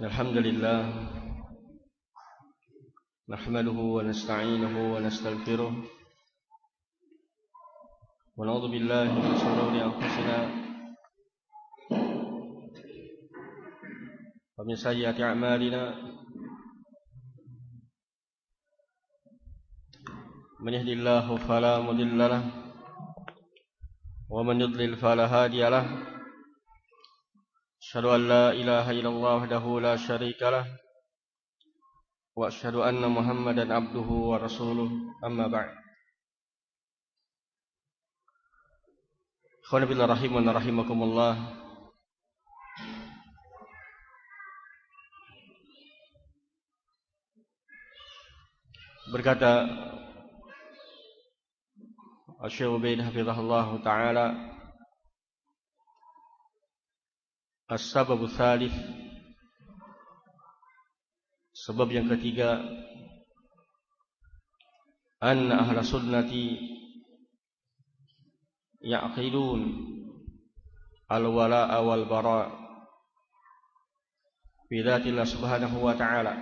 الحمد لله نحمده ونستعينه ونستغفره ونعوذ بالله من شرور أنفسنا ومن سيئات أعمالنا من يهد الله فلا مضل له ومن يضلل فلا هادي له أشهد أن لا إله إلا الله وحده لا شريك له وأشهد أن محمدا عبده ورسوله. أما بعد. إخواني بالله رحيم رحمكم الله berkata Syekh Ubaid Hafizahullah Ta'ala As-sababu thalith. Sebab yang ketiga Anna ahla sunnati Ya'qidun Al-wala'a wal-bara' Bidatillah subhanahu wa ta'ala.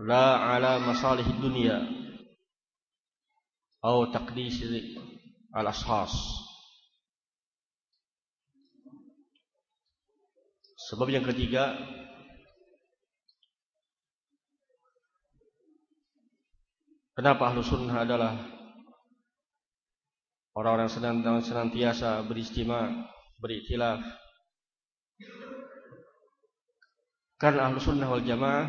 La ala masalih dunia Atau taqdis al-ashas Sebab yang ketiga Kenapa ahlu sunnah adalah Orang-orang yang senantiasa beristima Beriktilaf Karena ahlu sunnah wal jamaah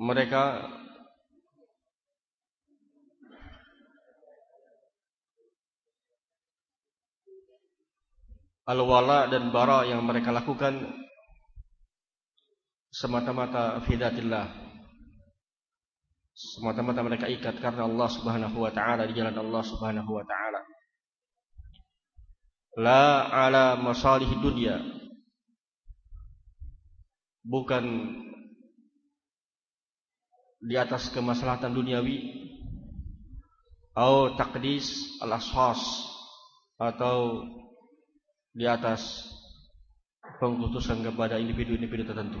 Mereka al-wala dan bara yang mereka lakukan semata-mata fidatillah semata-mata mereka ikat karena Allah Subhanahu wa taala di jalan Allah Subhanahu wa taala. La ala masalih dunia bukan di atas kemaslahatan duniawi atau takdis al-ashas atau di atas pengkhususan kepada individu-individu tertentu.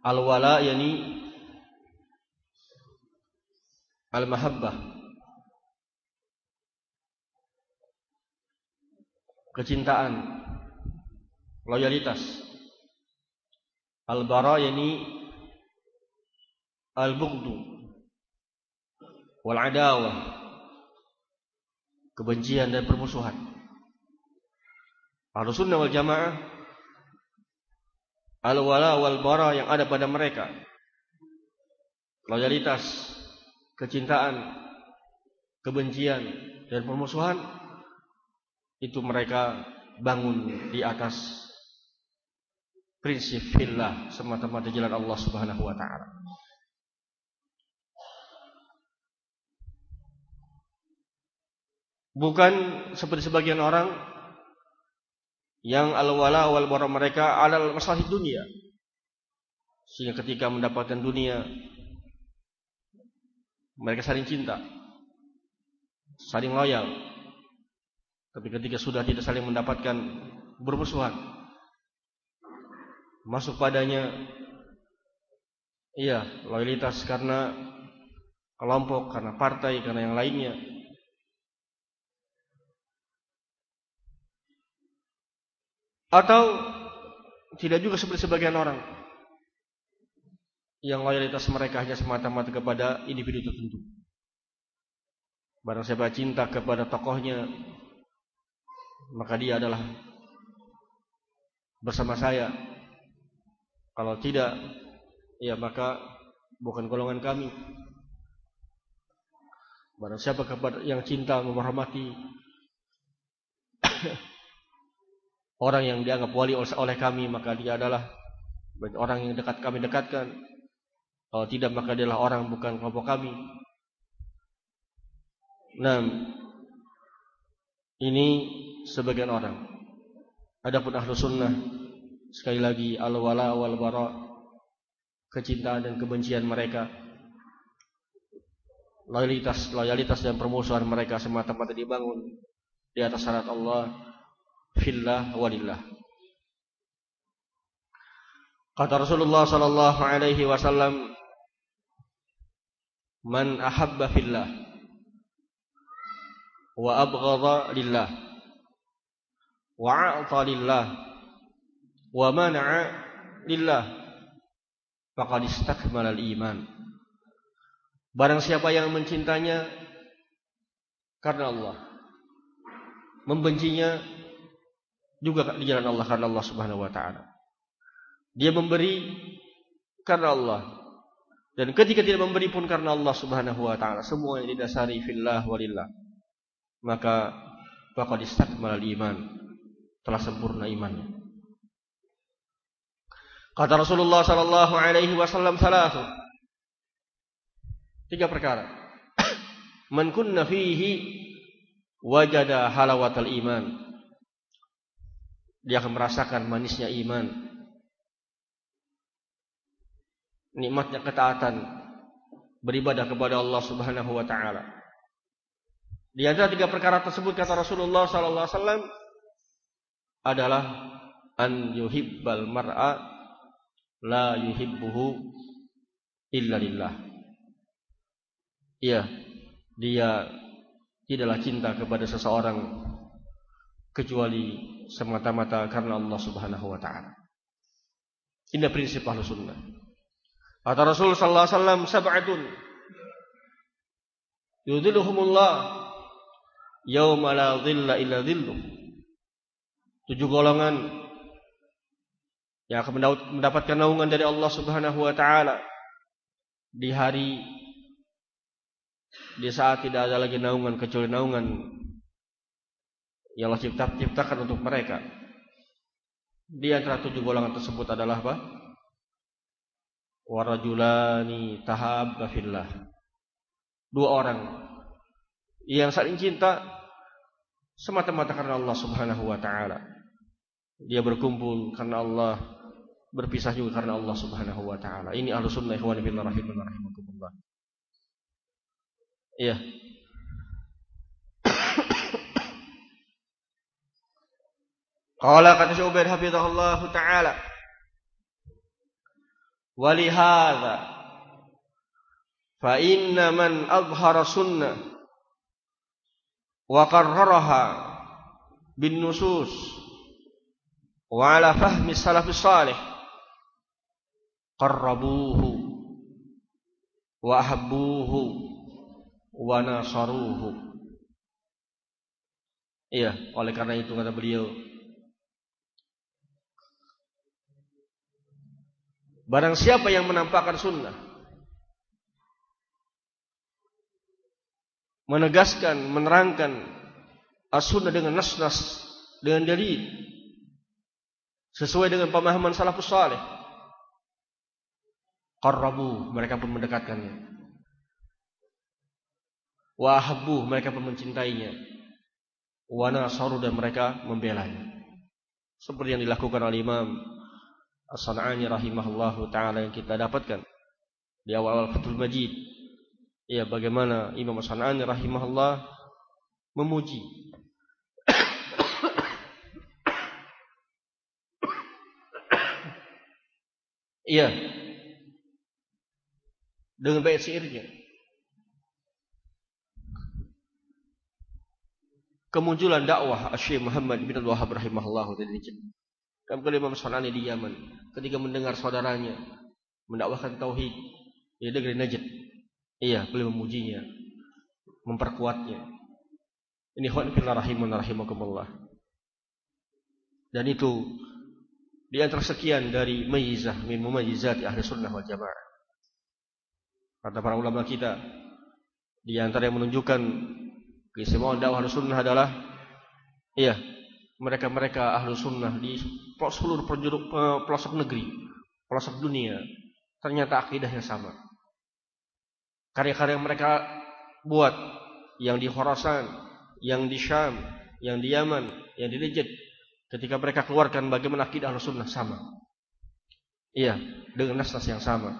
Al-wala yani al-mahabbah. Kecintaan, loyalitas. Al-bara yani al-bughdu wal adawah kebencian dan permusuhan. Ahlu sunnah wal jamaah al-wala wal bara yang ada pada mereka loyalitas, kecintaan, kebencian dan permusuhan itu mereka bangun di atas prinsip fillah semata-mata jalan Allah Subhanahu wa taala. Bukan seperti sebagian orang yang al-wala wal bara mereka alal masalah dunia. Sehingga ketika mendapatkan dunia mereka saling cinta, saling loyal. Tapi ketika sudah tidak saling mendapatkan bermusuhan, masuk padanya iya loyalitas karena kelompok, karena partai, karena yang lainnya Atau tidak juga seperti sebagian orang yang loyalitas mereka hanya semata-mata kepada individu tertentu. Barang siapa cinta kepada tokohnya, maka dia adalah bersama saya. Kalau tidak, ya maka bukan golongan kami. Barang siapa yang cinta menghormati orang yang dianggap wali oleh kami maka dia adalah orang yang dekat kami dekatkan. Kalau tidak maka dia adalah orang bukan kelompok kami. Nah ini sebagian orang. Adapun ahlu sunnah sekali lagi al wala wal bara kecintaan dan kebencian mereka loyalitas loyalitas dan permusuhan mereka semata-mata dibangun di atas syarat Allah fillah walillah. Kata Rasulullah sallallahu alaihi wasallam, "Man ahabba fillah wa abghadha lillah wa a'ta lillah wa mana'a lillah faqad istakmala al-iman." Barang siapa yang mencintanya karena Allah, membencinya juga di jalan Allah karena Allah Subhanahu wa taala. Dia memberi karena Allah. Dan ketika tidak memberi pun karena Allah Subhanahu wa taala, semua yang didasari fillah walillah. Maka faqad istakmala iman. Telah sempurna imannya. Kata Rasulullah sallallahu alaihi wasallam salasu. Tiga perkara. Man kunna fihi wajada halawatal iman. Dia akan merasakan manisnya iman. Nikmatnya ketaatan beribadah kepada Allah Subhanahu wa taala. Di antara tiga perkara tersebut kata Rasulullah sallallahu alaihi wasallam adalah an yuhibbal mar'a la yuhibbuhu illa lillah. Iya, dia tidaklah cinta kepada seseorang kecuali semata-mata karena Allah Subhanahu wa taala. Ini prinsip Ahlus Sunnah. Kata Rasul sallallahu alaihi wasallam sab'atun yudhilluhumullah yauma la dhilla illa dhilluh. Tujuh golongan yang akan mendapatkan naungan dari Allah Subhanahu wa taala di hari di saat tidak ada lagi naungan kecuali naungan yang Allah cipta, ciptakan untuk mereka. Di antara tujuh golongan tersebut adalah apa? Warajulani tahab fillah. Dua orang yang saling cinta semata-mata karena Allah Subhanahu wa taala. Dia berkumpul karena Allah, berpisah juga karena Allah Subhanahu wa taala. Ini ahlus sunnah ikhwan fillah rahimakumullah. Iya. Qala kata Syubair hafizahullah taala. Walihada fa inna man azhara sunnah wa qarraraha bin nusus wa ala fahmi salafis salih qarrabuhu wa ahabbuhu wa nasaruhu. Iya, oleh karena itu kata beliau Barang siapa yang menampakkan sunnah Menegaskan, menerangkan As-sunnah dengan nas-nas Dengan dalil Sesuai dengan pemahaman salafus salih Qarrabu Mereka pun mendekatkannya Wahabu mereka pun mencintainya. Wa nasaru dan mereka membelanya. Seperti yang dilakukan oleh Imam As-San'ani rahimahullahu taala yang kita dapatkan di awal-awal Fathul Majid. Ya, bagaimana Imam As-San'ani rahimahullah memuji Iya. Dengan bait syairnya. kemunculan dakwah Syekh Muhammad bin Abdul Wahab rahimahullah dari Najd. Kami kali Imam Sanani di Yaman ketika mendengar saudaranya mendakwahkan tauhid di negeri Najd. Iya, beliau memujinya, memperkuatnya. Ini khawat fillah rahimun rahimakumullah. Dan itu di antara sekian dari mayizah min mumayyizati ahli sunnah wal jamaah. Kata para ulama kita di antara yang menunjukkan Keistimewaan dakwah sunnah adalah iya mereka-mereka ahlu sunnah di seluruh penjuru, pelosok negeri, pelosok dunia ternyata akidahnya sama. Karya-karya mereka buat yang di Khorasan, yang di Syam, yang di Yaman, yang di Najd ketika mereka keluarkan bagaimana akidah ahlu sunnah sama. Iya, dengan nas-nas yang sama.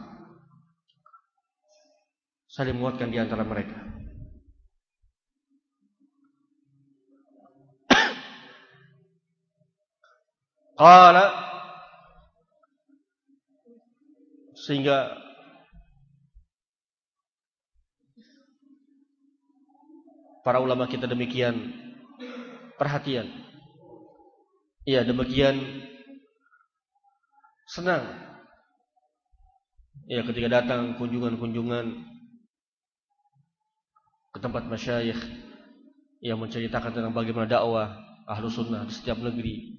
Saling menguatkan di antara mereka. Qala sehingga para ulama kita demikian perhatian. Iya, demikian senang. Ya, ketika datang kunjungan-kunjungan ke tempat masyayikh yang menceritakan tentang bagaimana dakwah ahlu sunnah di setiap negeri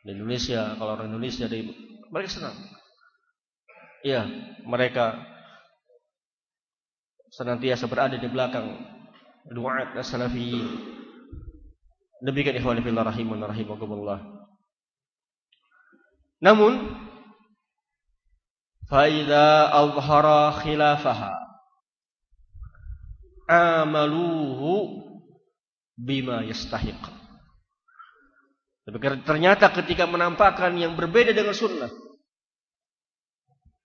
di Indonesia, kalau orang Indonesia dari mereka senang. Iya, mereka senantiasa berada di belakang duat as-salafiyyin Demikian ikhwan fillah rahimun rahimakumullah. Namun faida azhara khilafaha amaluhu bima yastahiq. Tapi ternyata ketika menampakkan yang berbeda dengan sunnah.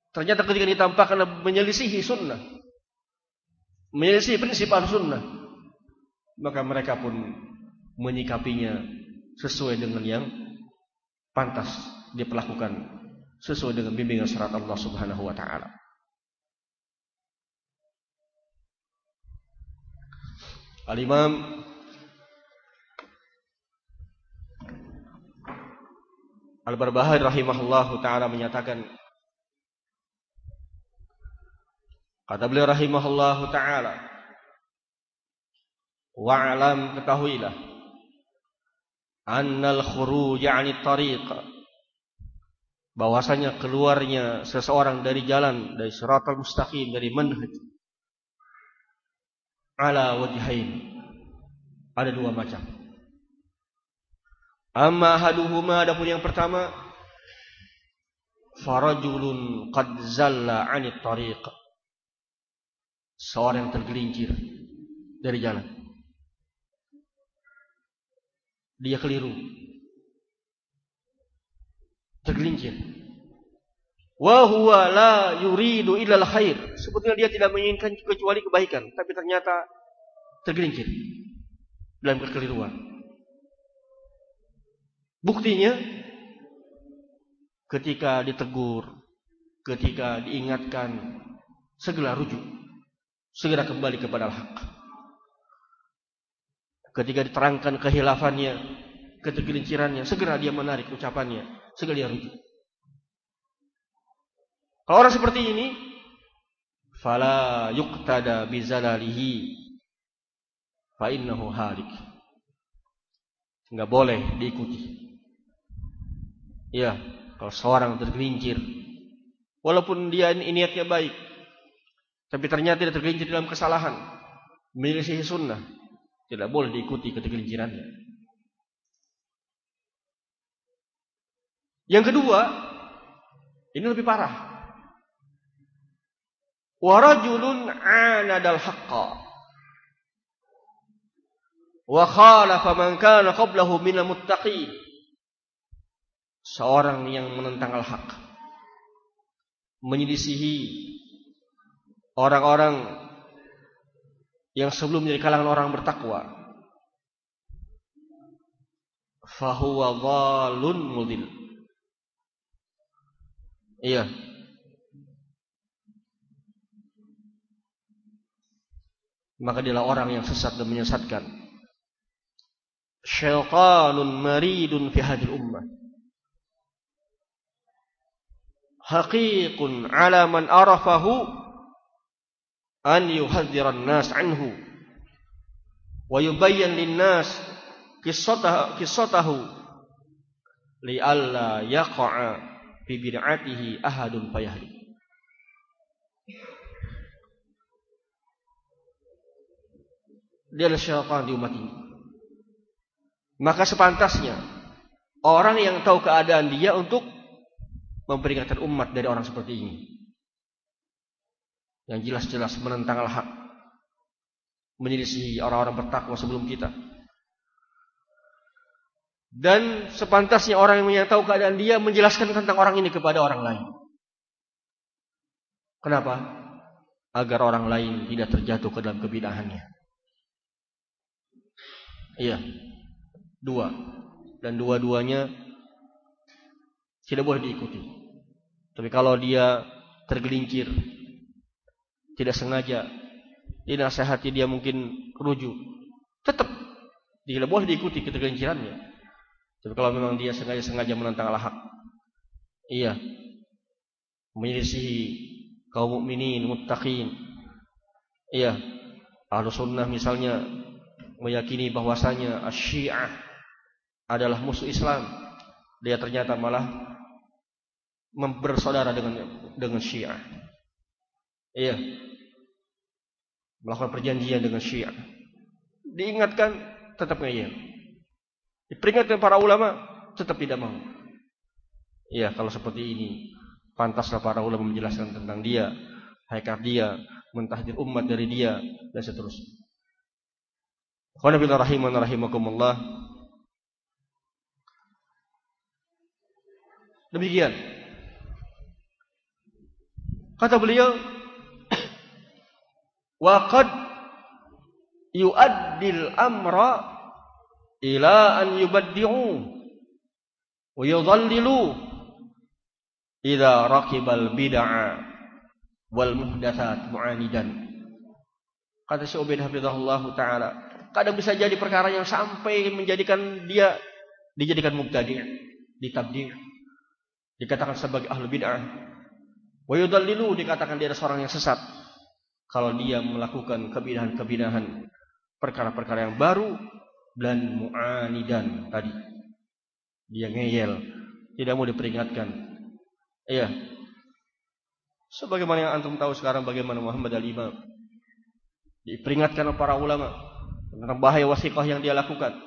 Ternyata ketika ditampakkan menyelisihi sunnah. Menyelisihi prinsip al-sunnah. Maka mereka pun menyikapinya sesuai dengan yang pantas diperlakukan sesuai dengan bimbingan syarat Allah Subhanahu wa taala. Al-Imam Al-Barbahari rahimahullahu taala menyatakan kata beliau rahimahullahu taala wa'lam ketahuilah annal khuruj 'ani tariq. Bahwasanya keluarnya seseorang dari jalan dari siratal mustaqim dari manhaj ala wajhain ada dua macam amma haduhuma adapun yang pertama farajulun qad zalla 'ani tariq seorang yang tergelincir dari jalan dia keliru. Tergelincir. Wa huwa la yuridu illa khair. Sebetulnya dia tidak menginginkan kecuali kebaikan, tapi ternyata tergelincir dalam kekeliruan. Buktinya ketika ditegur, ketika diingatkan, segera rujuk, segera kembali kepada al-haq. Ketika diterangkan kehilafannya, ketergelincirannya, segera dia menarik ucapannya, segera dia rujuk. Kalau orang seperti ini, fala yuqtada bizalalihi fa innahu halik. Enggak boleh diikuti. Ya, kalau seorang tergelincir walaupun dia niatnya baik, tapi ternyata dia tergelincir dalam kesalahan, menyelisihi sunnah, tidak boleh diikuti ketergelincirannya. Yang kedua, ini lebih parah. Warajulun anadal haqqa. Wa khalafa man kana qablahu minal muttaqin. Seorang yang menentang al-haq. Menyelisihi orang-orang yang sebelumnya di kalangan orang bertakwa. Fahuwa dhalun mudil. Iya. Maka dialah orang yang sesat dan menyesatkan. Syaitanun maridun fi hadil ummah. Haqiqun ala man arafahu an yuhadziran nas anhu wa yubayyan linnas qissatahu qissatahu li alla yaqa'a fi bid'atihi ahadun fayahdi. Dia adalah syaitan di umat ini. Maka sepantasnya orang yang tahu keadaan dia untuk memperingatkan umat dari orang seperti ini. Yang jelas-jelas menentang al-haq. Menyelisih orang-orang bertakwa sebelum kita. Dan sepantasnya orang yang menyatakan keadaan dia menjelaskan tentang orang ini kepada orang lain. Kenapa? agar orang lain tidak terjatuh ke dalam kebidahannya iya. Dua. Dan dua-duanya tidak boleh diikuti. Tapi kalau dia tergelincir, tidak sengaja, dinasehati dia mungkin rujuk, tetap tidak boleh diikuti ketergelincirannya. Tapi kalau memang dia sengaja-sengaja menentang al-haq, iya, menyelisihi kaum mukminin, muttaqin, iya, ahlu sunnah misalnya meyakini bahwasanya asyiah adalah musuh Islam, dia ternyata malah bersaudara dengan dengan Syiah. Iya. Melakukan perjanjian dengan Syiah. Diingatkan tetap ngeyel. Diperingatkan para ulama tetap tidak mau. Iya, kalau seperti ini pantaslah para ulama menjelaskan tentang dia, hakikat dia, mentahdir umat dari dia dan seterusnya. Qul rahiman rahimakumullah. Demikian Kata beliau, "Wa qad yu'addil amra ila an yubaddi'u wa yudhallilu idza raqibal bid'a wal muhdatsat mu'anidan." Kata Syekh Ubaid hafizahullah taala, kadang bisa jadi perkara yang sampai menjadikan dia dijadikan mubtadi', ditabdi', dikatakan sebagai ahlu bid'ah Wa yudallilu dikatakan dia adalah seorang yang sesat kalau dia melakukan kebidahan-kebidahan perkara-perkara yang baru dan mu'anidan tadi. Dia ngeyel, tidak mau diperingatkan. Iya. Sebagaimana yang antum tahu sekarang bagaimana Muhammad al-Imam diperingatkan oleh para ulama tentang bahaya wasiqah yang dia lakukan.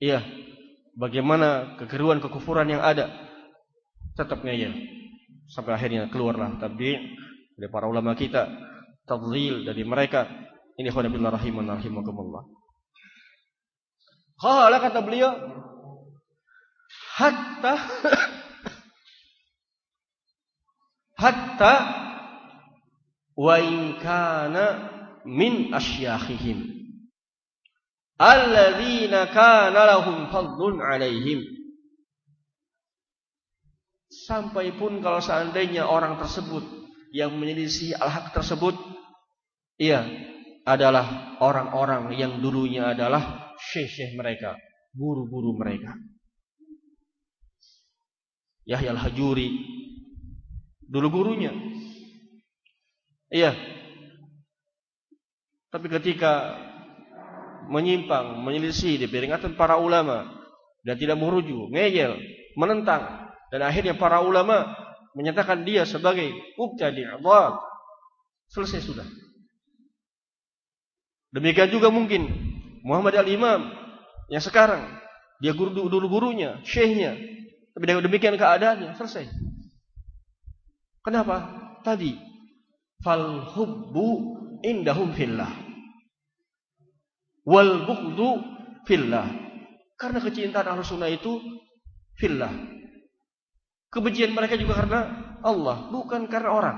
Iya. Bagaimana kekeruan kekufuran yang ada tetap ngeyel sampai akhirnya keluarlah tabdi' dari para ulama kita, tadlil dari mereka. Ini khana billah rahiman rahimakumullah. Qala kata beliau hatta hatta wa in kana min asyakhihim alladzina kana lahum fadlun alaihim Sampai pun kalau seandainya orang tersebut yang menyelisih al-haq tersebut, iya, adalah orang-orang yang dulunya adalah syekh-syekh mereka, guru-guru mereka. Yahya al-Hajuri, dulu gurunya. Iya. Tapi ketika menyimpang, menyelisih di peringatan para ulama dan tidak merujuk, ngeyel, menentang, dan akhirnya para ulama menyatakan dia sebagai mubtadi' dhal. Selesai sudah. Demikian juga mungkin Muhammad al-Imam yang sekarang dia guru dulu gurunya, syekhnya. Tapi demikian keadaannya, selesai. Kenapa? Tadi fal hubbu indahum fillah. Wal bughdu fillah. Karena kecintaan Ahlus Sunnah itu fillah. Kebencian mereka juga karena Allah, bukan karena orang.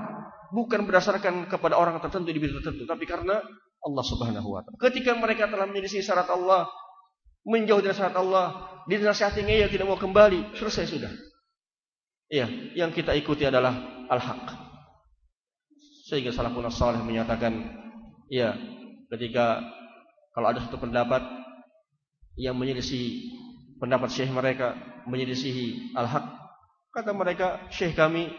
Bukan berdasarkan kepada orang tertentu di bidang tertentu, tapi karena Allah Subhanahu wa taala. Ketika mereka telah menyelisih syarat Allah, menjauh dari syarat Allah, dinasihati ngeyel tidak mau kembali, selesai sudah. Iya, yang kita ikuti adalah al-haq. Sehingga salafun salih menyatakan, iya, ketika kalau ada satu pendapat yang menyelisih pendapat syekh mereka, menyelisihi al-haq, Kata mereka, Syekh kami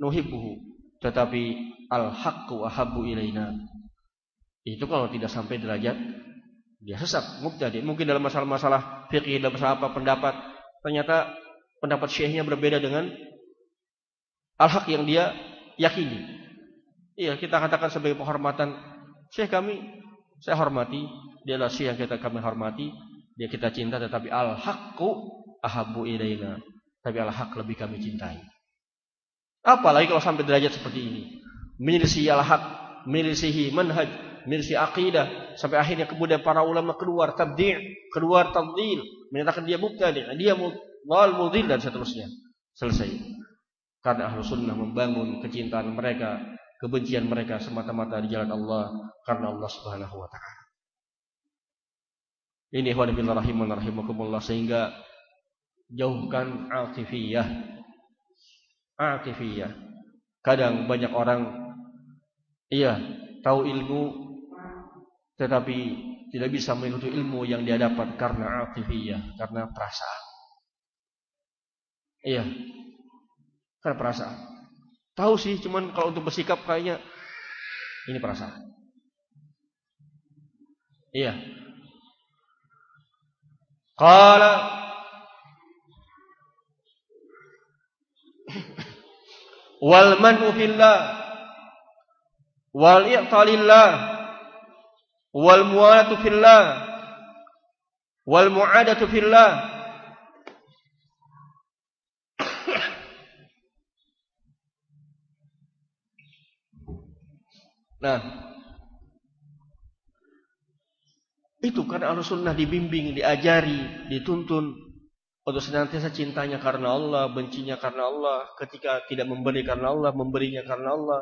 nuhibbuhu, tetapi al-haqqu ahabbu ilaina. Itu kalau tidak sampai derajat dia sesat, mubtadi. Mungkin dalam masalah-masalah fikih dalam masalah apa pendapat, ternyata pendapat syekhnya berbeda dengan al-haq yang dia yakini. Iya, kita katakan sebagai penghormatan syekh kami saya hormati, dia adalah syekh yang kita kami hormati, dia kita cinta tetapi al-haqqu ahabbu ilaina tapi al-haq lebih kami cintai. Apalagi kalau sampai derajat seperti ini. Menyelisihi al-haq, menyelisihi manhaj, menyelisihi akidah. Sampai akhirnya kemudian para ulama keluar tabdi' keluar tadlil. Menyatakan dia mubtadi' dia mudhal mudhil dan seterusnya. Selesai. Karena ahlu sunnah membangun kecintaan mereka, kebencian mereka semata-mata di jalan Allah. Karena Allah subhanahu wa ta'ala. Ini ikhwan rahimun rahimakumullah sehingga jauhkan atifiyah. Atifiyah. Kadang banyak orang iya, tahu ilmu tetapi tidak bisa mengikuti ilmu yang dia dapat karena atifiyah, karena perasaan. Iya. Karena perasaan. Tahu sih, cuman kalau untuk bersikap kayaknya ini perasaan. Iya. Qala wal man'u fillah. Wal i'talillah wal mu'alatu fillah. Wal mu'adatu fillah. Nah, itu karena al sunnah dibimbing, diajari, dituntun untuk senantiasa cintanya karena Allah, bencinya karena Allah, ketika tidak memberi karena Allah, memberinya karena Allah,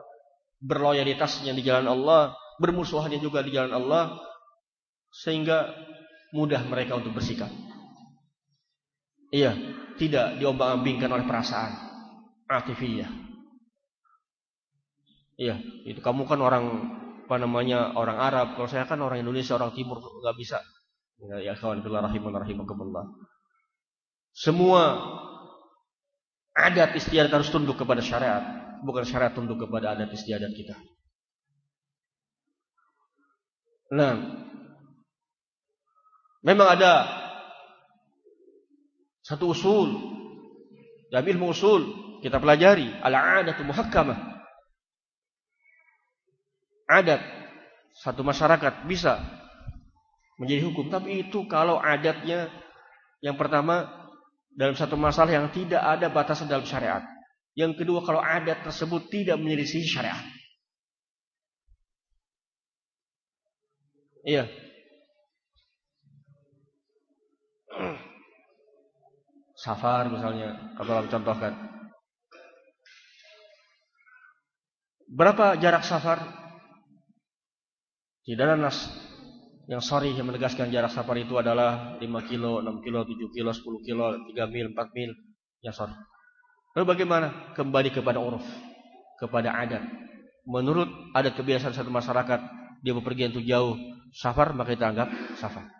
berloyalitasnya di jalan Allah, bermusuhannya juga di jalan Allah, sehingga mudah mereka untuk bersikap. Iya, tidak diombang-ambingkan oleh perasaan, atifiyah. Iya, itu kamu kan orang apa namanya orang Arab. Kalau saya kan orang Indonesia, orang Timur nggak bisa. Ya, ya kawan billah rahiman rahimakumullah. Semua adat istiadat harus tunduk kepada syariat, bukan syariat tunduk kepada adat istiadat kita. Nah, memang ada satu usul dalam ilmu usul kita pelajari al-'adatu muhakkamah adat satu masyarakat bisa menjadi hukum. Tapi itu kalau adatnya yang pertama dalam satu masalah yang tidak ada batasan dalam syariat. Yang kedua kalau adat tersebut tidak menyelisih syariat. Iya. Safar misalnya, kalau contohkan. Berapa jarak safar tidak ada nas yang sorry yang menegaskan jarak safar itu adalah 5 kilo, 6 kilo, 7 kilo, 10 kilo, 3 mil, 4 mil. Ya sorry. Lalu bagaimana? Kembali kepada uruf, kepada adat. Menurut adat kebiasaan satu masyarakat, dia bepergian untuk jauh safar, maka kita anggap safar.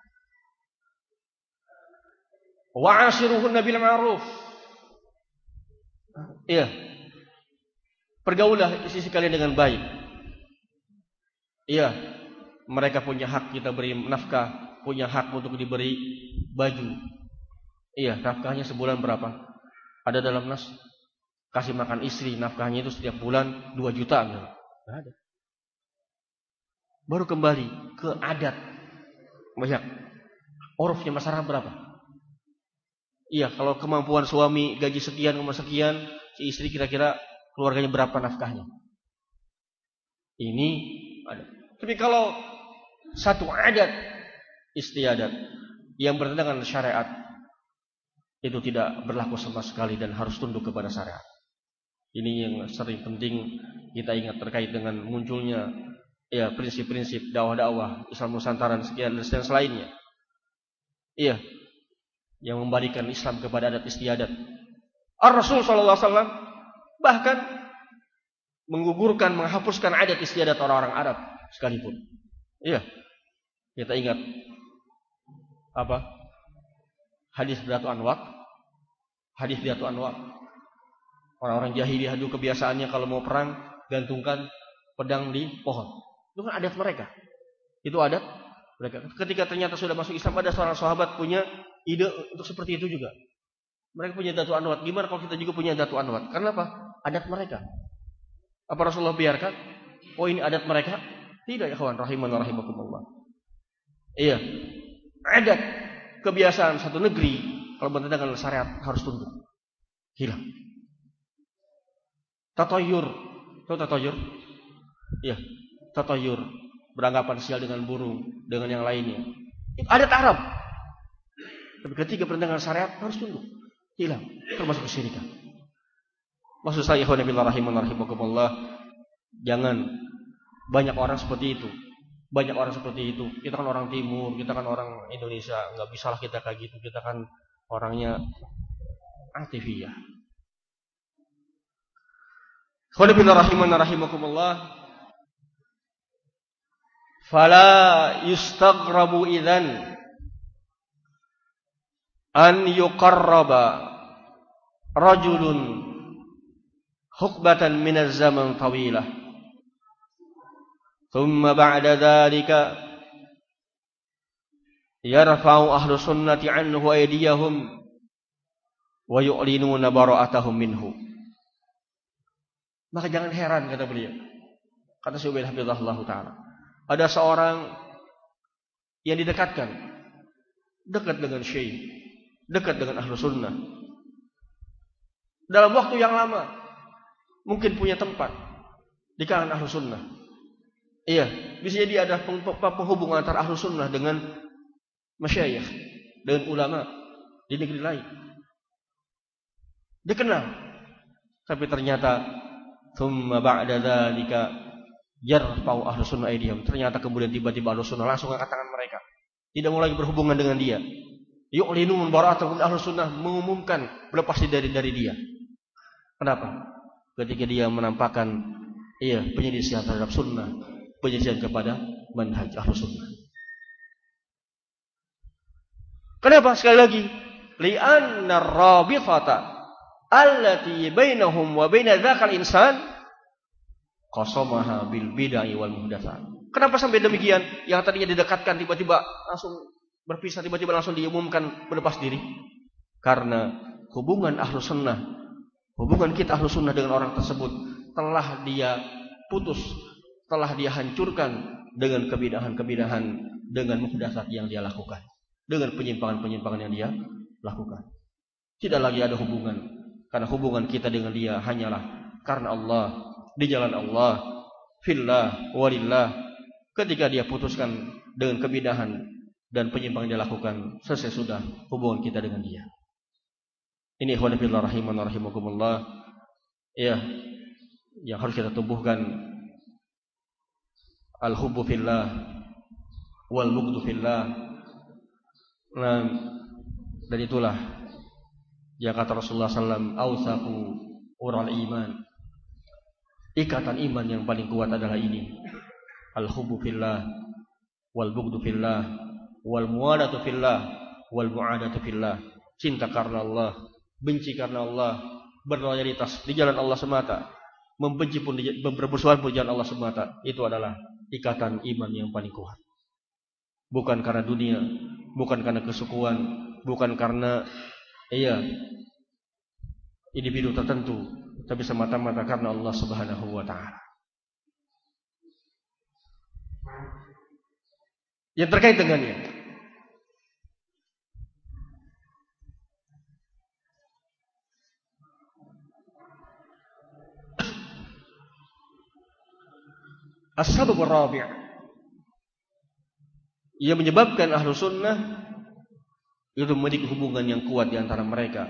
Wa asiruhunna bil ma'ruf. Iya. Pergaulah sisi kalian dengan baik. Iya, mereka punya hak kita beri nafkah, punya hak untuk diberi baju. Iya, nafkahnya sebulan berapa? Ada dalam nas? Kasih makan istri, nafkahnya itu setiap bulan 2 juta. Enggak ada. Baru kembali ke adat. Banyak. Orofnya masyarakat berapa? Iya, kalau kemampuan suami gaji sekian, rumah sekian, si istri kira-kira keluarganya berapa nafkahnya? Ini ada. Tapi kalau satu adat istiadat yang bertentangan syariat itu tidak berlaku sama sekali dan harus tunduk kepada syariat. Ini yang sering penting kita ingat terkait dengan munculnya ya prinsip-prinsip dakwah-dakwah Islam Nusantara dan sekian dan selainnya. Iya, yang membalikan Islam kepada adat istiadat. Ar-Rasul sallallahu alaihi wasallam bahkan menggugurkan, menghapuskan adat istiadat orang-orang Arab sekalipun. Iya. Kita ingat apa? Hadis Datu Anwar. Hadis Datu Anwar. Orang-orang jahiliyah dulu kebiasaannya kalau mau perang gantungkan pedang di pohon. Itu kan adat mereka. Itu adat mereka. Ketika ternyata sudah masuk Islam ada seorang sahabat punya ide untuk seperti itu juga. Mereka punya Datu Anwar. Gimana kalau kita juga punya Datu Anwar? Karena apa? Adat mereka. Apa Rasulullah biarkan? Oh ini adat mereka? Tidak ya kawan rahiman rahimakumullah. Iya. Adat kebiasaan satu negeri kalau bertentangan dengan syariat harus tunduk. Hilang. Tatoyur. Tahu tatoyur? Iya. Tatoyur. Beranggapan sial dengan burung. Dengan yang lainnya. Itu adat Arab. Tapi ketika bertentangan syariat harus tunduk. Hilang. Termasuk kesyirikan. Maksud saya. Jangan banyak orang seperti itu banyak orang seperti itu. Kita kan orang timur, kita kan orang Indonesia, nggak bisa lah kita kayak gitu. Kita kan orangnya atifiyah. Khulibina rahimana rahimakumullah. Fala yustaghrabu idhan an yuqarraba rajulun hukbatan min az-zaman tawilah. Ba'da dhalika yarfa'u ahlu sunnati anhu aydiyahum wa yu'linuna bara'atahum minhu. Maka jangan heran kata beliau. Kata Syubail Hafizahullah Ta'ala. Ada seorang yang didekatkan. Dekat dengan syekh. Dekat dengan ahlu sunnah. Dalam waktu yang lama. Mungkin punya tempat. Di kalangan ahlu sunnah. Iya. Bisa jadi ada penghubungan antara ahlu sunnah dengan masyayikh. Dengan ulama. Di negeri lain. Dikenal. Tapi ternyata thumma ba'da dzalika yarfa'u ahlu sunnah aydihim. Ternyata kemudian tiba-tiba ahlu sunnah langsung angkat tangan mereka. Tidak mau lagi berhubungan dengan dia. Yu'linun bara'atahum ahlu sunnah mengumumkan berlepas dari dari dia. Kenapa? Ketika dia menampakkan iya penyelisihan terhadap sunnah, penyelisihan kepada manhaj ahlu sunnah. Kenapa? Sekali lagi, li'anna rabithata allati bainahum wa baina dzakal insan qasamaha bil bid'ah wal muhdatsat. Kenapa sampai demikian? Yang tadinya didekatkan tiba-tiba langsung berpisah, tiba-tiba langsung diumumkan berlepas diri. Karena hubungan ahlu sunnah, hubungan kita ahlu sunnah dengan orang tersebut telah dia putus, telah dia hancurkan dengan kebidahan-kebidahan, dengan muhdasat yang dia lakukan, dengan penyimpangan-penyimpangan yang dia lakukan. Tidak lagi ada hubungan karena hubungan kita dengan dia hanyalah karena Allah, di jalan Allah, fillah, walillah. Ketika dia putuskan dengan kebidahan dan penyimpangan dia lakukan, selesai sudah hubungan kita dengan dia. Ini ikhwan fillah rahiman rahimakumullah. Ya, yang harus kita tumbuhkan al-hubbu fillah wal bughdu fillah. Nah, dan itulah Ya kata Rasulullah SAW, Ausaku ural iman. Ikatan iman yang paling kuat adalah ini. Al-hubbu fillah, wal bugdu fillah, wal muadatu fillah, wal muadatu fillah. Cinta karena Allah, benci karena Allah, berloyalitas di jalan Allah semata. Membenci pun berbersuara pun di jalan Allah semata. Itu adalah ikatan iman yang paling kuat. Bukan karena dunia, bukan karena kesukuan, bukan karena iya individu tertentu tapi semata-mata karena Allah Subhanahu wa taala. Yang terkait dengannya. As-sabab rabi' yang menyebabkan ahlu sunnah itu memiliki hubungan yang kuat di antara mereka.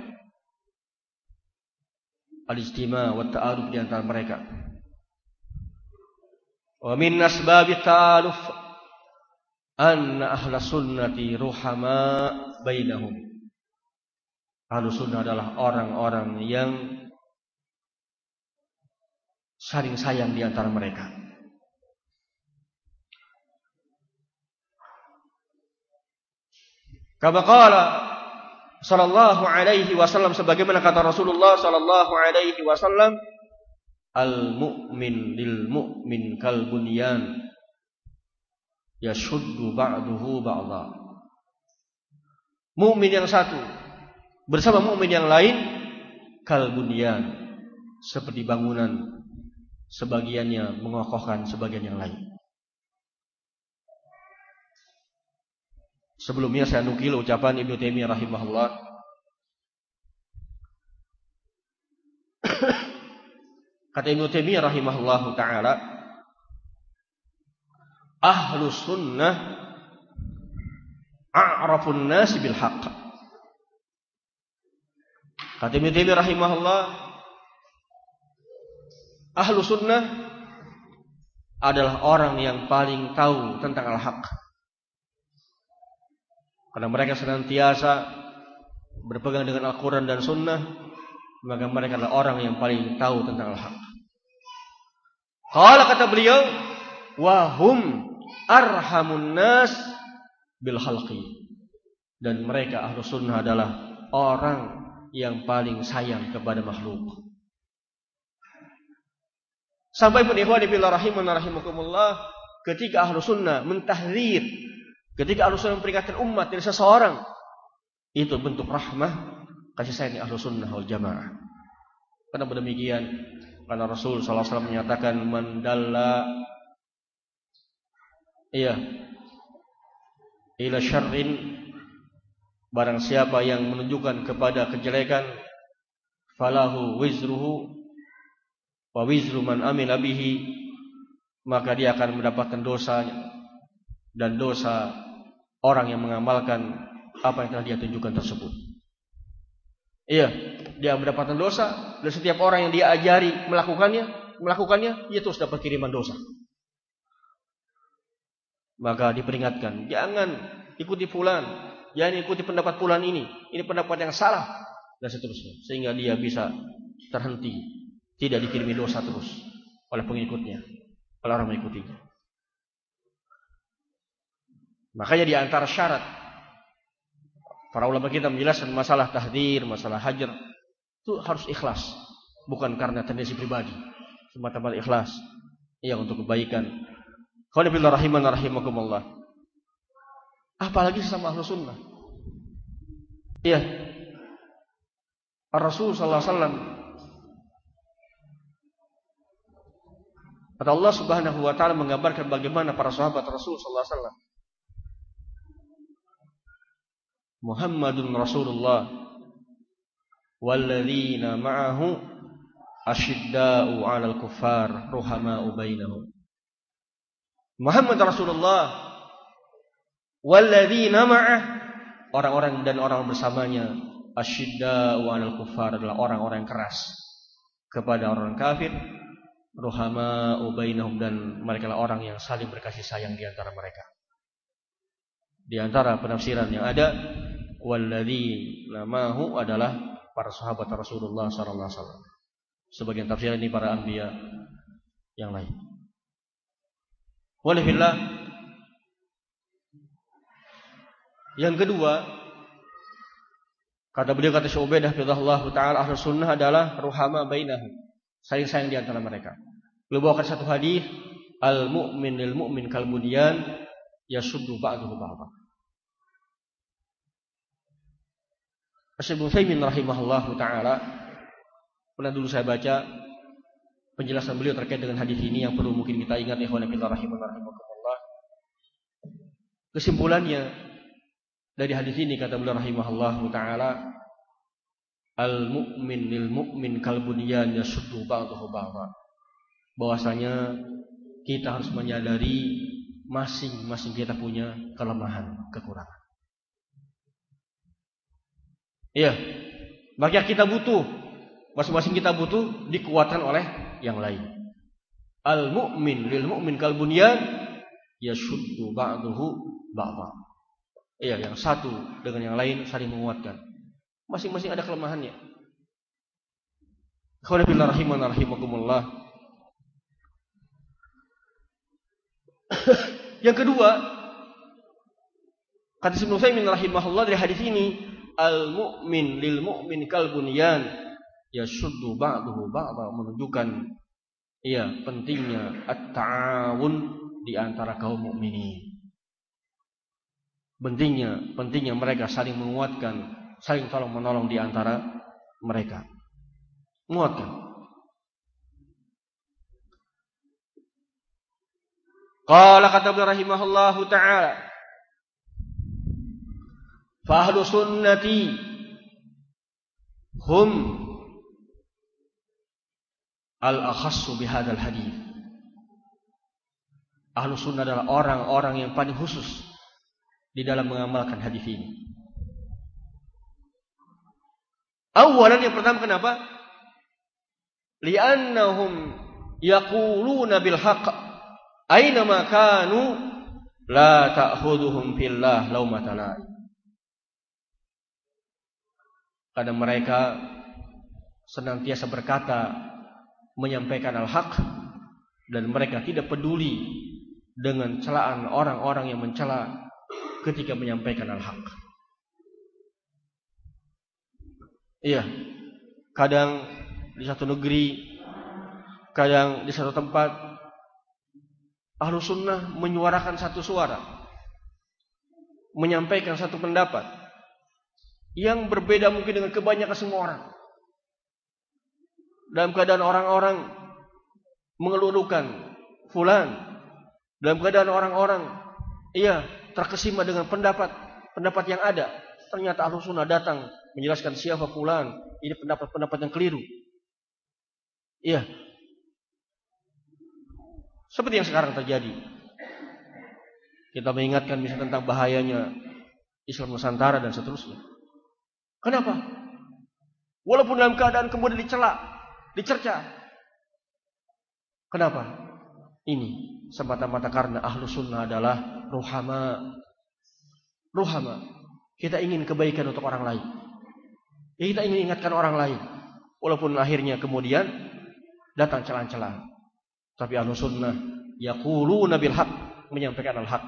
Al-istima wa ta'aruf di antara mereka. Wa min asbab ta'aruf anna ahla sunnati ruhama bainahum. Ahlu sunnah adalah orang-orang yang saling sayang di antara mereka. Kama qala sallallahu alaihi wasallam sebagaimana kata Rasulullah sallallahu alaihi wasallam al mu'min lil mu'min kal bunyan yashuddu ba'duhu ba'dha. Mukmin yang satu bersama mukmin yang lain kal bunyan seperti bangunan sebagiannya mengokohkan sebagian yang lain Sebelumnya saya nukil ucapan Ibnu Taimiyah rahimahullah. Kata Ibnu Taimiyah rahimahullah taala, ahlu sunnah a'rafun nas bil haqq. Kata Ibnu Taimiyah rahimahullah, ahlu sunnah adalah orang yang paling tahu tentang al-haq. Karena mereka senantiasa berpegang dengan Al-Quran dan Sunnah, maka mereka adalah orang yang paling tahu tentang Al-Haq. Kalau kata beliau, wahum arhamun nas bil halqi. Dan mereka ahlu sunnah adalah orang yang paling sayang kepada makhluk. Sampai pun ikhwan fillah rahimun rahimakumullah ketika ahlu sunnah mentahrir, ketika ahlu sunnah memperingatkan umat dari seseorang, itu bentuk rahmah kasih sayang ahlu sunnah wal jamaah. Kenapa demikian? Karena Rasul SAW menyatakan mandalla iya ila syarrin barang siapa yang menunjukkan kepada kejelekan falahu wizruhu wa wizru man amila bihi maka dia akan mendapatkan dosa dan dosa orang yang mengamalkan apa yang telah dia tunjukkan tersebut. Iya, dia mendapatkan dosa dan setiap orang yang dia ajari melakukannya, melakukannya, dia terus dapat kiriman dosa. Maka diperingatkan, jangan ikuti fulan, jangan ikuti pendapat fulan ini. Ini pendapat yang salah dan seterusnya sehingga dia bisa terhenti, tidak dikirimi dosa terus oleh pengikutnya, oleh orang mengikutinya. Makanya di antara syarat Para ulama kita menjelaskan masalah tahdir, masalah hajar itu harus ikhlas, bukan karena tendensi pribadi, semata-mata ikhlas. Ya untuk kebaikan. Qanibillah rahiman rahimakumullah. Apalagi sama ahlu sunnah. Iya. Rasul sallallahu alaihi wasallam Kata Allah Subhanahu wa taala menggambarkan bagaimana para sahabat Rasul sallallahu alaihi wasallam Muhammadun Rasulullah. Walladzina ma'ahu asyidda'u 'alal kuffar ruhama'u bainahum. Muhammad Rasulullah. Walladzina ma'ah. Orang-orang dan orang bersamanya. Asyidda'u 'alal kuffar adalah orang-orang keras kepada orang kafir. Ruhama'u bainahum dan mereka adalah orang yang saling berkasih sayang di antara mereka. Di antara penafsiran yang ada walladzi namahu adalah para sahabat Rasulullah sallallahu alaihi wasallam. Sebagian tafsir ini para anbiya yang lain. Walillah yang kedua kata beliau kata Syu'baidah Allah taala ahlu sunnah adalah ruhama bainahum. Saling sayang di antara mereka. Beliau bawakan satu hadis al mu'min lil mu'min kal bunyan yasuddu ba'dahu ba'dahu. Syekh Ibnu rahimahullah taala pernah dulu saya baca penjelasan beliau terkait dengan hadis ini yang perlu mungkin kita ingat ikhwan fillah rahimakumullah. Kesimpulannya dari hadis ini kata beliau rahimahullah taala al mu'min lil mu'min kal bunyan yasuddu ba'dahu ba'dha. Bahwasanya kita harus menyadari masing-masing kita punya kelemahan, kekurangan. Iya. Maka kita butuh masing-masing kita butuh dikuatkan oleh yang lain. Al mu'min lil mu'min kal bunyan yashuddu ba'dahu ba'dha. Iya, yang satu dengan yang lain saling menguatkan. Masing-masing ada kelemahannya. Khawanabillah rahiman rahimakumullah. yang kedua, kata Ibnu Utsaimin rahimahullah dari hadis ini, al mu'min lil mu'min kal bunyan yashuddu ba'dahu ba'dha menunjukkan iya pentingnya at-ta'awun di antara kaum mukminin. Pentingnya pentingnya mereka saling menguatkan, saling tolong menolong di antara mereka. Menguatkan. Qala kata rahimahullahu taala Fahlu sunnati hum al-akhassu bihadal hadis. Ahlu sunnah adalah orang-orang yang paling khusus di dalam mengamalkan hadis ini. Awalan yang pertama kenapa? Li'annahum yaquluna bil haqq aina ma kanu la ta'khudhuhum fillah laumata. Karena mereka senantiasa berkata menyampaikan al-haq dan mereka tidak peduli dengan celaan orang-orang yang mencela ketika menyampaikan al-haq. Iya. Kadang di satu negeri, kadang di satu tempat ahlu sunnah menyuarakan satu suara. Menyampaikan satu pendapat. Yang berbeda mungkin dengan kebanyakan semua orang. Dalam keadaan orang-orang mengelurukan fulan. Dalam keadaan orang-orang iya terkesima dengan pendapat pendapat yang ada. Ternyata ahlu sunnah datang menjelaskan siapa fulan. Ini pendapat-pendapat yang keliru. Iya. Seperti yang sekarang terjadi. Kita mengingatkan misalnya tentang bahayanya Islam Nusantara dan seterusnya. Kenapa? Walaupun dalam keadaan kemudian dicela, dicerca. Kenapa? Ini semata-mata karena ahlu sunnah adalah ruhama. Ruhama. Kita ingin kebaikan untuk orang lain. Kita ingin ingatkan orang lain. Walaupun akhirnya kemudian datang celah-celah. Tapi ahlu sunnah yaquluna bil haq menyampaikan al haq.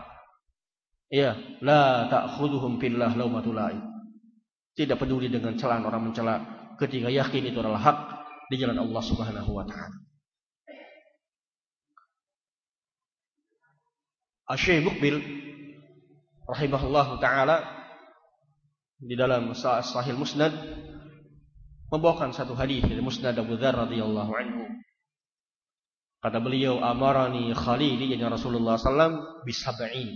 Ya, la ta'khudhuhum fillah laumatul Tidak peduli dengan celaan orang mencela ketika yakin itu adalah hak di jalan Allah Subhanahu wa taala. Asy-Syaikh Mukbil rahimahullah taala di dalam Sahih Musnad membawakan satu hadis dari Musnad Abu Dzar radhiyallahu anhu Kata beliau, amarani khalili yani Rasulullah SAW bisab'in.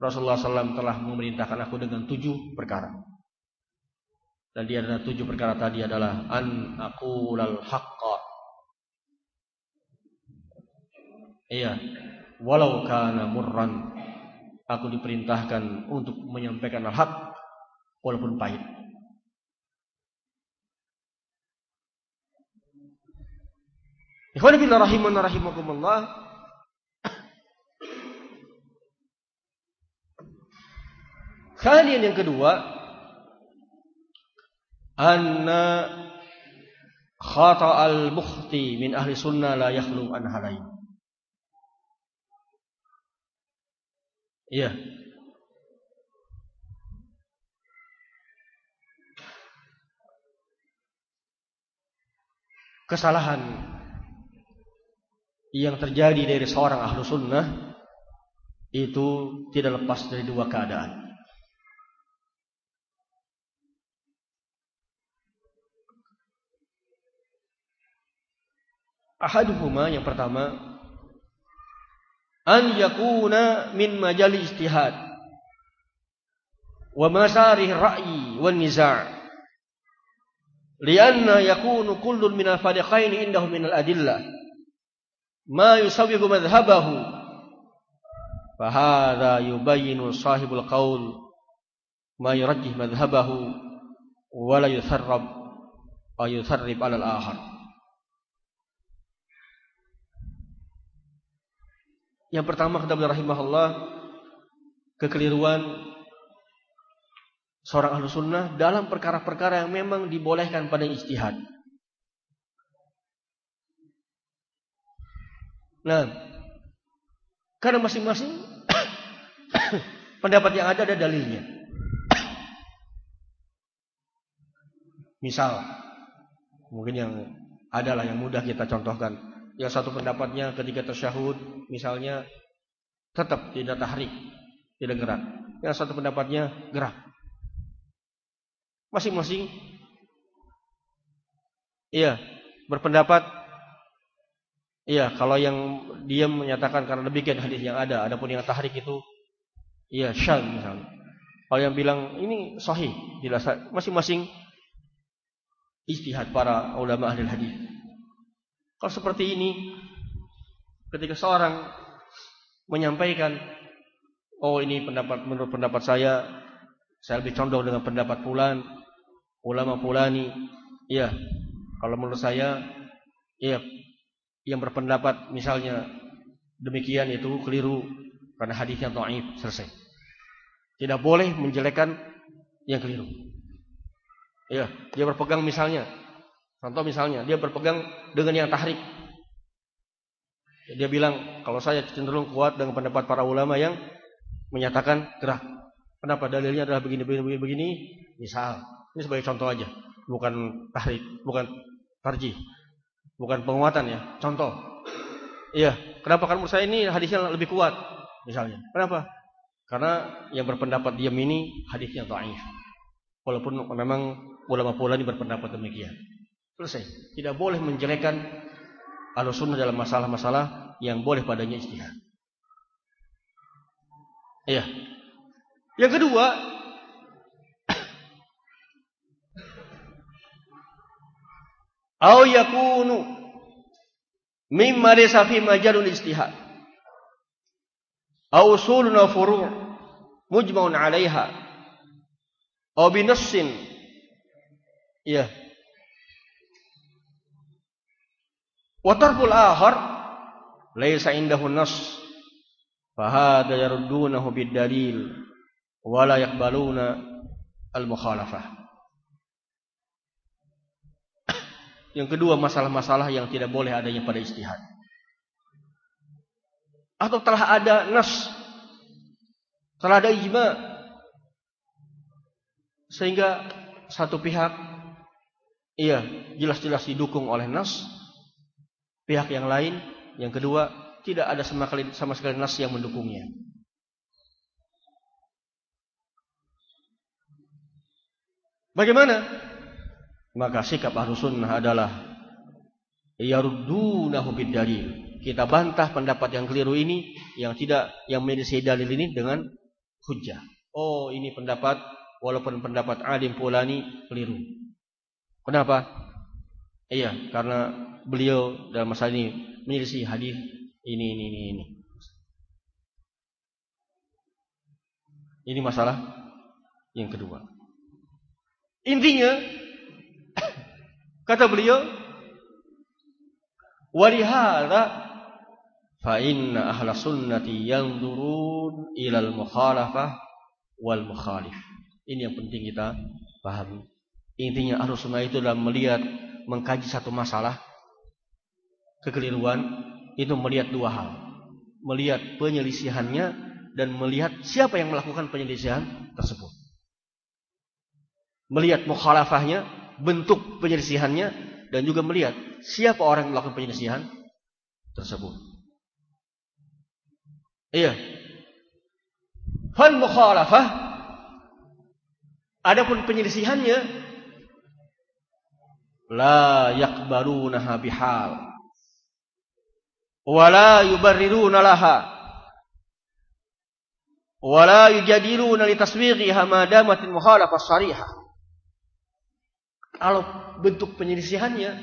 Rasulullah SAW telah memerintahkan aku dengan tujuh perkara. Dan dia adalah tujuh perkara tadi adalah an aqulal haqqa. Iya, walau kana murran. Aku diperintahkan untuk menyampaikan al-haq walaupun pahit. Ikhwan fillah rahiman rahimakumullah. Kalian yang kedua, anna khata al-mukhti min ahli sunnah la yakhlu an halain. Iya. Kesalahan yang terjadi dari seorang ahlu sunnah itu tidak lepas dari dua keadaan. Ahaduhuma yang pertama an yakuna min majali istihad wa masarih ra'yi wan niza' lianna yakunu kullun min al-fariqain indahu min al-adillah ma yusawwigu madhhabahu fahadha yubayyinu sahibul qaul ma yurajjih madhhabahu wa la yutharrab aw yutharrib ala Yang pertama kata beliau rahimahullah kekeliruan seorang ahlu sunnah dalam perkara-perkara yang memang dibolehkan pada istihad. Nah, karena masing-masing pendapat yang ada ada dalilnya. Misal, mungkin yang adalah yang mudah kita contohkan. Yang satu pendapatnya ketika tersyahud, misalnya tetap tidak tahrik, tidak gerak. Yang satu pendapatnya gerak. Masing-masing, iya, berpendapat Iya, kalau yang dia menyatakan karena demikian hadis yang ada, adapun yang tahrik itu iya syal misalnya. Kalau yang bilang ini sahih, jelas masing-masing istihad para ulama ahli hadis. Kalau seperti ini ketika seorang menyampaikan oh ini pendapat menurut pendapat saya saya lebih condong dengan pendapat fulan ulama fulani iya kalau menurut saya iya yang berpendapat misalnya demikian itu keliru karena hadisnya dhaif selesai. Tidak boleh menjelekkan yang keliru. Ya, dia berpegang misalnya. Contoh misalnya, dia berpegang dengan yang tahrik. Dia bilang, kalau saya cenderung kuat dengan pendapat para ulama yang menyatakan gerah. Kenapa? Dalilnya adalah begini, begini, begini. Misal, ini sebagai contoh aja. Bukan tahrik, bukan tarji. Bukan penguatan ya. Contoh. Iya. Kenapa? Kan menurut saya ini hadisnya lebih kuat. Misalnya. Kenapa? Karena yang berpendapat diam ini hadisnya dhaif. Walaupun memang ulama ini berpendapat demikian. Selesai. Tidak boleh menjelekkan al-sunnah dalam masalah-masalah yang boleh padanya ijtihad. Iya. Yang kedua, au yakunu mimma laysa fi majalul ijtihad. Au usulun furu' mujma'un 'alaiha. Au bi nassin. Iya. Wa tarkul akhar laysa indahu nass Fahada yaruddunahu bid-dalil wa la yaqbaluna al-mukhalafah. Yang kedua masalah-masalah yang tidak boleh adanya pada istihad. Atau telah ada nas, telah ada ijma, sehingga satu pihak iya jelas-jelas didukung oleh nas, pihak yang lain, yang kedua tidak ada sama sekali, sama sekali nas yang mendukungnya. Bagaimana? Maka sikap ahlu sunnah adalah yaruddunahu. Kita bantah pendapat yang keliru ini yang tidak yang menjadi dalil ini dengan hujah. Oh, ini pendapat walaupun pendapat alim pulani keliru. Kenapa? Iya, karena beliau dalam masa ini menyelisih hadis ini, ini, ini, ini. Ini masalah yang kedua. Intinya, kata beliau, walihada fa inna ahla sunnati yanzurun ilal mukhalafah wal mukhalif. Ini yang penting kita pahami. Intinya ahlu sunnah itu dalam melihat mengkaji satu masalah kekeliruan itu melihat dua hal. Melihat penyelisihannya dan melihat siapa yang melakukan penyelisihan tersebut. Melihat mukhalafahnya, bentuk penyelisihannya dan juga melihat siapa orang yang melakukan penyelisihan tersebut. Iya. Fal mukhalafah adapun penyelisihannya la yakbalunaha bihal. Wala yubarriruna laha. Wala yujadiluna litaswighiha ma damatil mukhalafah kalau bentuk penyelisihannya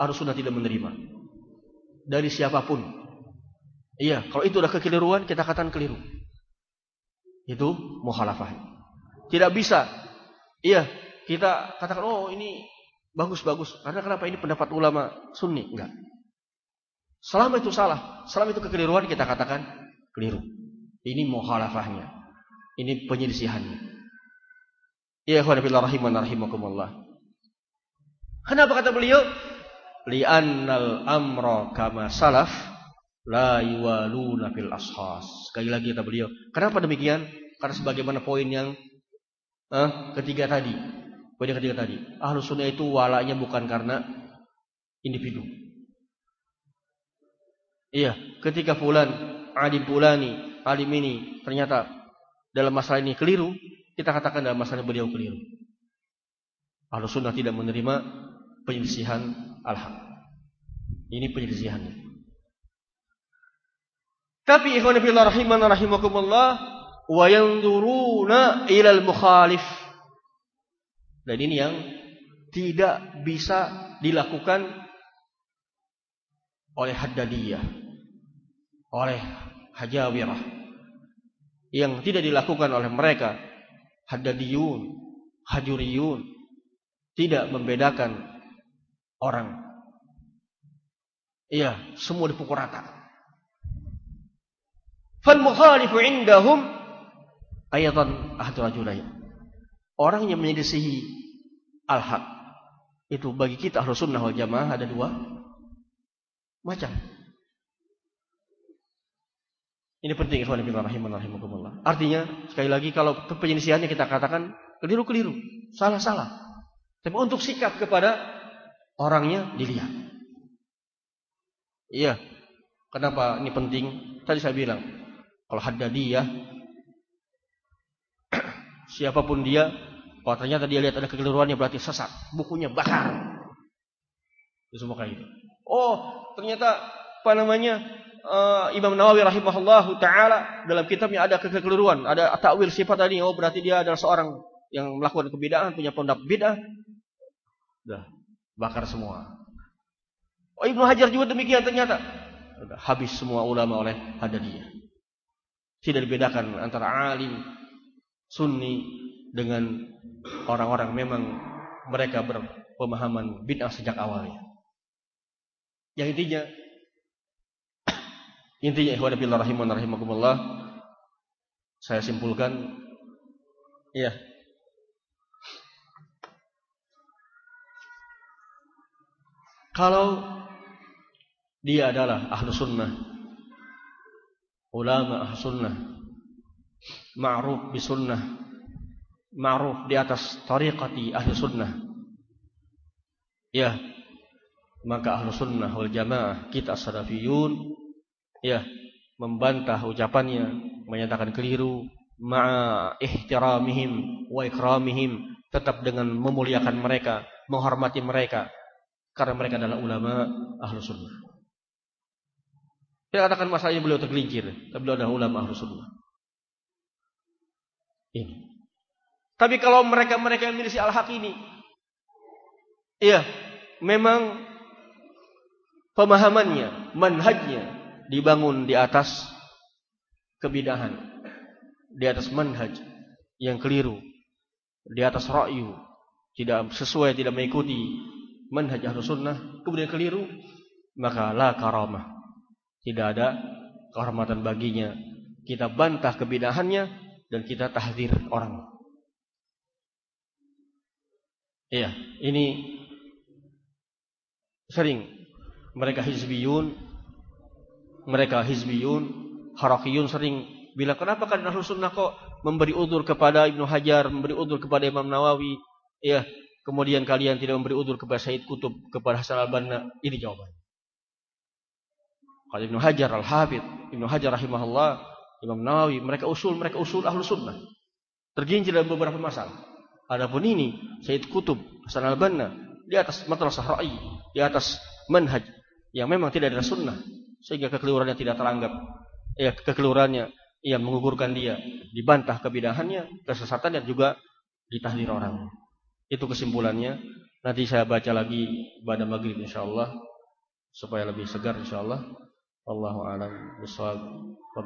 harus sudah tidak menerima. Dari siapa pun. Iya kalau itu sudah kekeliruan kita katakan keliru. Itu mukhalafah. Tidak bisa. Iya kita katakan oh ini bagus-bagus karena kenapa ini pendapat ulama sunni enggak Selama itu salah, selama itu kekeliruan kita katakan keliru. Ini mukhalafahnya. Ini penyelisihannya. Ya ikhwan fillah rahiman rahimakumullah. Kenapa kata beliau? Li'annal amra kama salaf la yuwaluna fil ashas. Sekali lagi kata beliau. Kenapa demikian? Karena sebagaimana poin yang eh, ketiga tadi. Yang ketiga tadi. Ahlu sunnah itu walanya bukan karena individu. Iya, ketika fulan, alim fulani, alim ini ternyata dalam masalah ini keliru, kita katakan dalam masalah beliau keliru. Ahlu sunnah tidak menerima penyelisihan al-haq. Ini penyelisihannya. Tapi ikhwan fillah rahiman rahimakumullah wa yanzuruna ilal mukhalif. Dan ini yang tidak bisa dilakukan oleh haddadiyah oleh hajawirah. Yang tidak dilakukan oleh mereka haddadiyun hajuriyun tidak membedakan orang. Iya semua dipukul rata. Fal mukhalifu indahum ayatan ahdu orang yang menyelisihi al-haq. Itu bagi kita ahlu sunnah wal jamaah ada dua macam. Ini penting ikhwan fillah rahimakumullah. Artinya sekali lagi kalau penyelisihannya kita katakan keliru-keliru, salah-salah. Tapi untuk sikap kepada orangnya dilihat. Iya. Kenapa ini penting? Tadi saya bilang, kalau dia, siapa pun dia, kalau ternyata dia lihat ada kekeliruannya berarti sesat, bukunya bakar. Itu semua kayak gitu. Oh, ternyata apa namanya? uh, Imam Nawawi rahimahullahu taala dalam kitabnya ada kekeliruan, ada takwil sifat tadi. Oh, berarti dia adalah seorang yang melakukan kebidahan, punya pendapat bid'ah. Sudah bakar semua. Oh, Ibnu Hajar juga demikian ternyata. Sudah habis semua ulama oleh Hadadiyah. Tidak dibedakan antara alim sunni dengan orang-orang memang mereka berpemahaman bid'ah sejak awalnya. Yang intinya Intinya ikhwan fillah rahiman rahimakumullah saya simpulkan ya kalau dia adalah ahlu sunnah ulama ahlu sunnah ma'ruf bi sunnah ma'ruf di atas tariqati ahlu sunnah ya maka ahlu sunnah wal jamaah kita salafiyun ya membantah ucapannya, menyatakan keliru, ma'a ihtiramihim wa ikramihim, tetap dengan memuliakan mereka, menghormati mereka karena mereka adalah ulama ahlu sunnah. Tidak katakan masalahnya beliau tergelincir, tapi beliau adalah ulama ahlu sunnah. Ini. Tapi kalau mereka-mereka yang milisi al-haq ini, iya, memang pemahamannya, manhajnya, dibangun di atas kebidahan, di atas manhaj yang keliru, di atas ra'yu, tidak sesuai, tidak mengikuti manhaj ahlus sunnah, kemudian keliru, maka la karamah. Tidak ada kehormatan baginya. Kita bantah kebidahannya dan kita tahdir orang. Iya, ini sering mereka hizbiyun mereka hizbiyun, harakiyun sering bilang kenapa kalian ahlu sunnah kok memberi udur kepada Ibnu Hajar, memberi udur kepada Imam Nawawi, ya kemudian kalian tidak memberi udur kepada Said Kutub, kepada Hasan al-Banna. Ini jawabannya. Kalau Ibnu Hajar al-Habib, Ibnu Hajar rahimahullah, Imam Nawawi, mereka usul, mereka usul ahlu sunnah. Tergincir dalam beberapa masalah. Adapun ini, Said Kutub, Hasan al-Banna, di atas madrasah ra'i, di atas manhaj yang memang tidak ada sunnah sehingga kekeliruannya tidak teranggap ya kekeliruannya yang mengugurkan dia dibantah kebidahannya kesesatan dan juga ditahdir orang itu kesimpulannya nanti saya baca lagi pada maghrib insyaallah supaya lebih segar insyaallah Allahu a'lam bishawab. Wa